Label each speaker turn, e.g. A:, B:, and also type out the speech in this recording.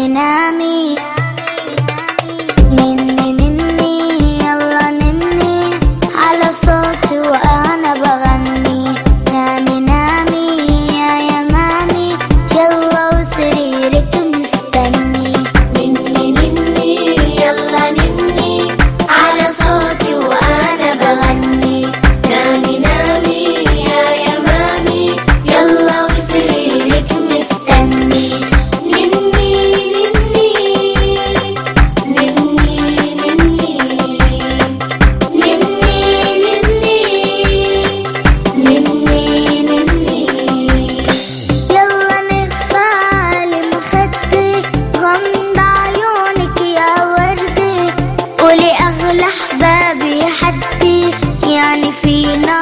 A: Minami. أحبابي حدي يعني فينا